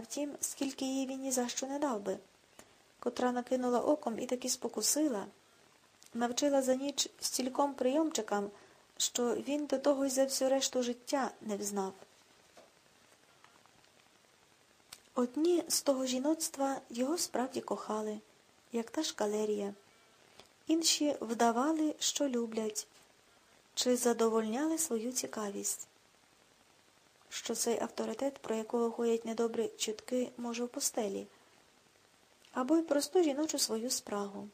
а втім, скільки їй він ні за що не дав би, котра накинула оком і таки спокусила, навчила за ніч стільком прийомчикам, що він до того й за всю решту життя не взнав. Одні з того жіноцтва його справді кохали, як та шкалерія, інші вдавали, що люблять, чи задовольняли свою цікавість що цей авторитет, про якого ходять недобрі чутки, може в постелі, або й просту жіночу свою спрагу.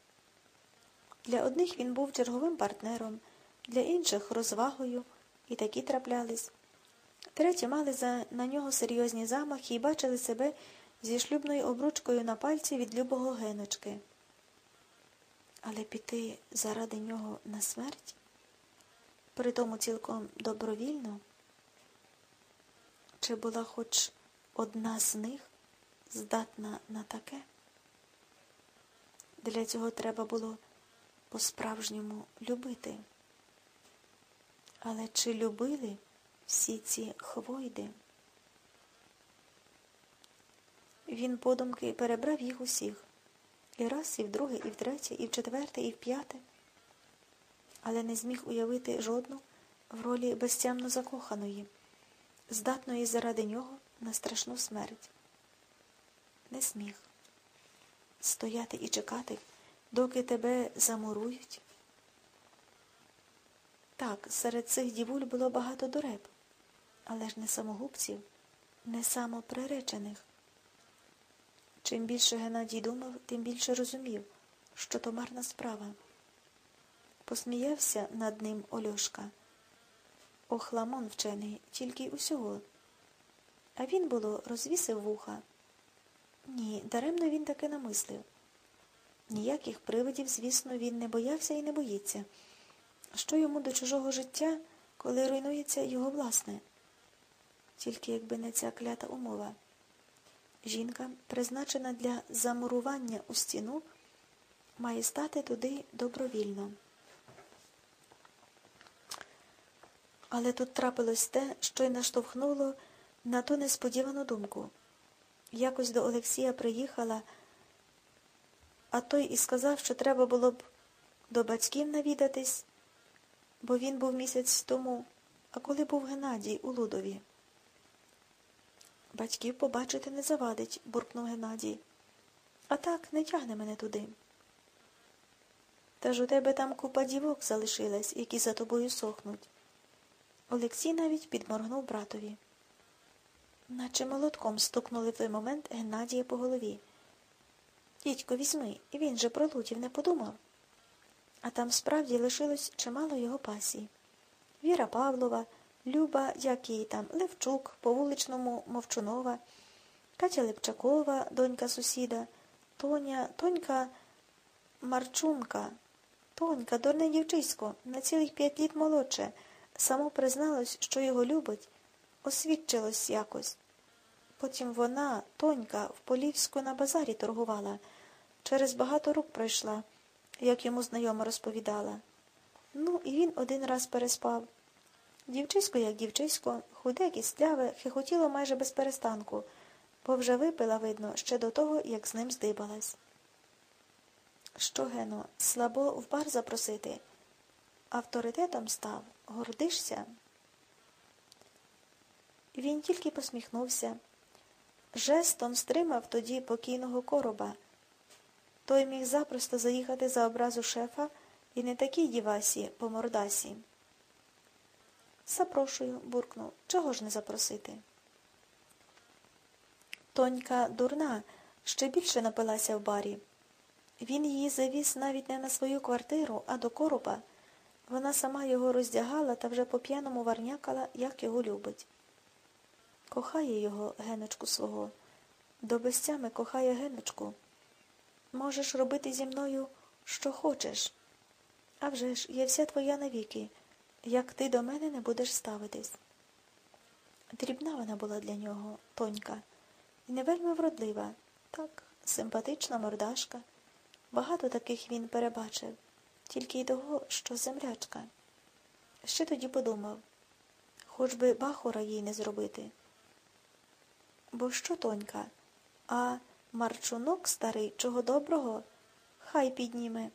Для одних він був черговим партнером, для інших розвагою, і такі траплялись. Треті мали за, на нього серйозні замахи і бачили себе зі шлюбною обручкою на пальці від любого геночки. Але піти заради нього на смерть, при тому цілком добровільно. Чи була хоч одна з них здатна на таке? Для цього треба було по-справжньому любити. Але чи любили всі ці хвойди? Він подумки перебрав їх усіх і раз, і вдруге, і втретє, і в четверте, і в п'яте, але не зміг уявити жодну в ролі безтямно закоханої здатної заради нього на страшну смерть. Не сміх стояти і чекати, доки тебе замурують. Так, серед цих дівуль було багато дуреб, але ж не самогубців, не самоприречених. Чим більше Геннадій думав, тим більше розумів, що то марна справа. Посміявся над ним Ольошка. Охламон вчений, тільки й усього. А він, було, розвісив вуха. Ні, даремно він таки намислив. Ніяких привидів, звісно, він не боявся і не боїться. Що йому до чужого життя, коли руйнується його власне? Тільки якби не ця клята умова. Жінка, призначена для замурування у стіну, має стати туди добровільно. Але тут трапилось те, що й наштовхнуло на ту несподівану думку. Якось до Олексія приїхала, а той і сказав, що треба було б до батьків навідатись, бо він був місяць тому, а коли був Геннадій у Лудові. Батьків побачити не завадить, буркнув Геннадій. А так не тягне мене туди. Та ж у тебе там купа дівок залишилась, які за тобою сохнуть. Олексій навіть підморгнув братові. Наче молотком стукнули в той момент Геннадія по голові. Дідько, візьми, він же про лутів не подумав. А там справді лишилось чимало його пасій. Віра Павлова, Люба, як її там, Левчук, по вуличному Мовчунова, Катя Лепчакова, донька сусіда, Тоня, Тонька Марчунка, Тонька, дурне дівчисько, на цілих п'ять літ молодше. Само призналось, що його любить, освідчилось якось. Потім вона, тонька, в Полівську на базарі торгувала, через багато рук пройшла, як йому знайома розповідала. Ну, і він один раз переспав. Дівчисько, як дівчисько, худе, кістляве, хихотіло майже без перестанку, бо вже випила, видно, ще до того, як з ним здибалась. Що, Гено, слабо в бар запросити? Авторитетом став. Гордишся? Він тільки посміхнувся. Жестом стримав тоді покійного короба. Той міг запросто заїхати за образу шефа і не такій дівасі по мордасі. Запрошую, буркнув. Чого ж не запросити? Тонька дурна, ще більше напилася в барі. Він її завіз навіть не на свою квартиру, а до короба. Вона сама його роздягала та вже по п'яному варнякала, як його любить. Кохає його, геночку свого, до безцями кохає геночку. Можеш робити зі мною, що хочеш. А вже ж, є вся твоя навіки, як ти до мене не будеш ставитись. Дрібна вона була для нього, тонька, і не вельми вродлива, так, симпатична мордашка. Багато таких він перебачив тільки й того, що землячка. Ще тоді подумав, хоч би бахора їй не зробити. Бо що, тонька? А марчунок старий, чого доброго? Хай підніме.